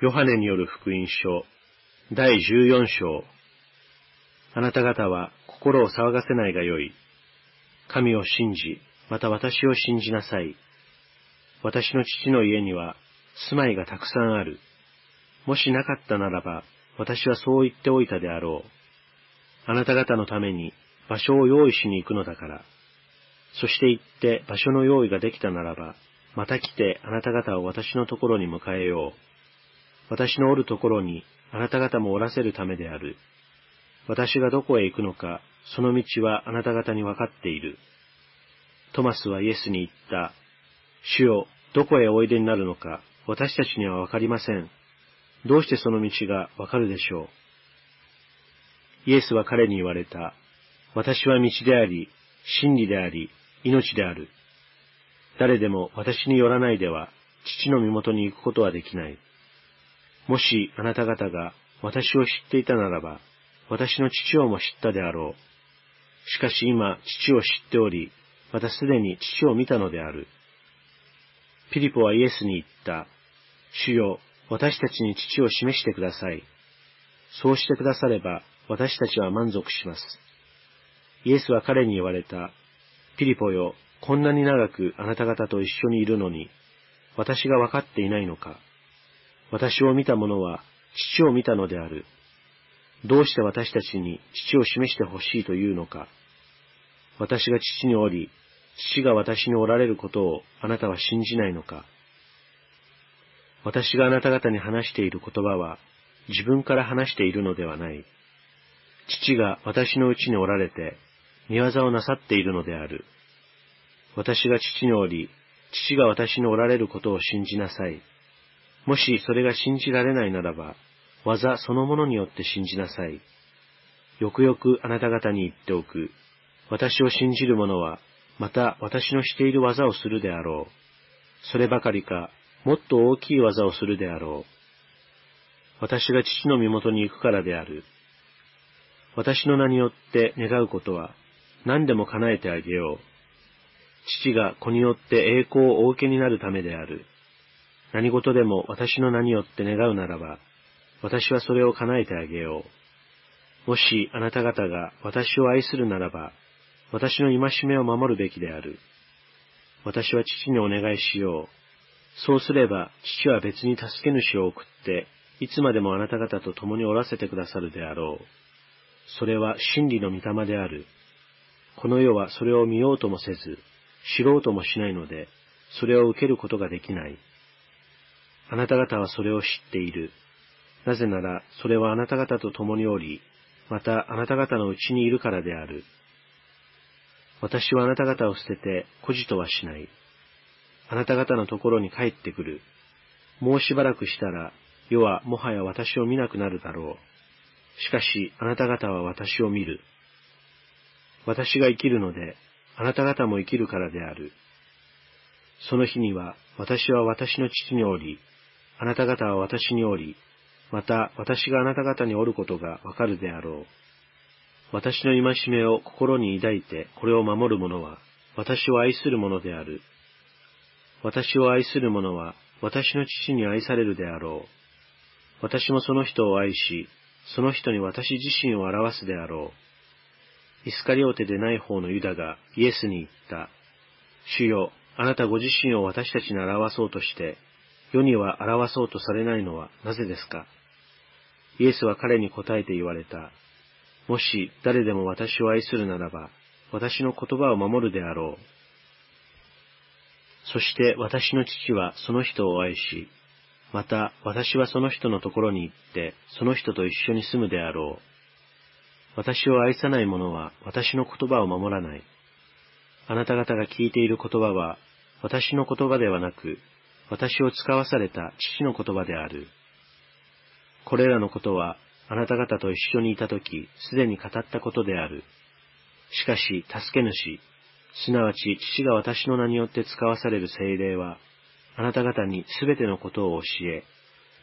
ヨハネによる福音書、第14章。あなた方は心を騒がせないがよい。神を信じ、また私を信じなさい。私の父の家には住まいがたくさんある。もしなかったならば、私はそう言っておいたであろう。あなた方のために場所を用意しに行くのだから。そして行って場所の用意ができたならば、また来てあなた方を私のところに迎えよう。私のおるところにあなた方もおらせるためである。私がどこへ行くのか、その道はあなた方にわかっている。トマスはイエスに言った。主よ、どこへおいでになるのか、私たちにはわかりません。どうしてその道がわかるでしょう。イエスは彼に言われた。私は道であり、真理であり、命である。誰でも私によらないでは、父の身元に行くことはできない。もしあなた方が私を知っていたならば、私の父をも知ったであろう。しかし今、父を知っており、またすでに父を見たのである。ピリポはイエスに言った。主よ、私たちに父を示してください。そうしてくだされば、私たちは満足します。イエスは彼に言われた。ピリポよ、こんなに長くあなた方と一緒にいるのに、私が分かっていないのか。私を見た者は父を見たのである。どうして私たちに父を示してほしいというのか。私が父におり、父が私におられることをあなたは信じないのか。私があなた方に話している言葉は自分から話しているのではない。父が私のうちにおられて、見業をなさっているのである。私が父におり、父が私におられることを信じなさい。もしそれが信じられないならば、技そのものによって信じなさい。よくよくあなた方に言っておく。私を信じる者は、また私のしている技をするであろう。そればかりか、もっと大きい技をするであろう。私が父の身元に行くからである。私の名によって願うことは、何でも叶えてあげよう。父が子によって栄光をお受けになるためである。何事でも私の名によって願うならば、私はそれを叶えてあげよう。もしあなた方が私を愛するならば、私の戒めを守るべきである。私は父にお願いしよう。そうすれば父は別に助け主を送って、いつまでもあなた方と共におらせてくださるであろう。それは真理の御霊である。この世はそれを見ようともせず、知ろうともしないので、それを受けることができない。あなた方はそれを知っている。なぜなら、それはあなた方と共におり、またあなた方のうちにいるからである。私はあなた方を捨てて孤児とはしない。あなた方のところに帰ってくる。もうしばらくしたら、世はもはや私を見なくなるだろう。しかし、あなた方は私を見る。私が生きるので、あなた方も生きるからである。その日には、私は私の父におり、あなた方は私におり、また私があなた方におることがわかるであろう。私の戒めを心に抱いてこれを守る者は、私を愛する者である。私を愛する者は、私の父に愛されるであろう。私もその人を愛し、その人に私自身を表すであろう。イスカリオテでない方のユダがイエスに言った。主よ、あなたご自身を私たちに表そうとして、世には表そうとされないのはなぜですか？イエスは彼に答えて言われた。もし誰でも私を愛するならば、私の言葉を守るであろう。そして私の父はその人を愛し、また私はその人のところに行って、その人と一緒に住むであろう。私を愛さない者は私の言葉を守らない。あなた方が聞いている言葉は、私の言葉ではなく、私を使わされた父の言葉である。これらのことは、あなた方と一緒にいたとき、すでに語ったことである。しかし、助け主、すなわち父が私の名によって使わされる精霊は、あなた方にすべてのことを教え、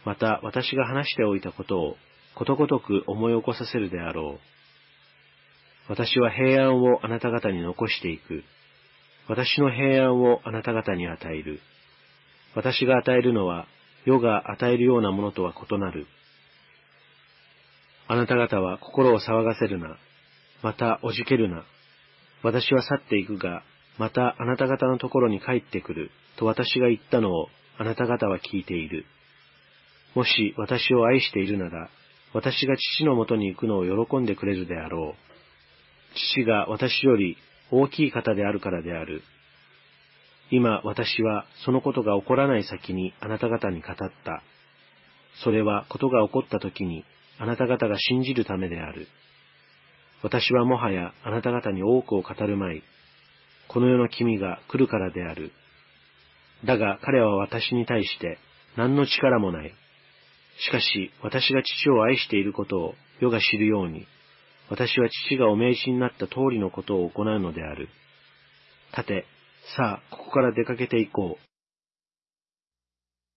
また私が話しておいたことをことごとく思い起こさせるであろう。私は平安をあなた方に残していく。私の平安をあなた方に与える。私が与えるのは、世が与えるようなものとは異なる。あなた方は心を騒がせるな。またおじけるな。私は去っていくが、またあなた方のところに帰ってくる、と私が言ったのをあなた方は聞いている。もし私を愛しているなら、私が父のもとに行くのを喜んでくれるであろう。父が私より大きい方であるからである。今私はそのことが起こらない先にあなた方に語った。それはことが起こった時にあなた方が信じるためである。私はもはやあなた方に多くを語るまい。この世の君が来るからである。だが彼は私に対して何の力もない。しかし私が父を愛していることを世が知るように、私は父がお命じになった通りのことを行うのである。さて、さあ、ここから出かけていこう。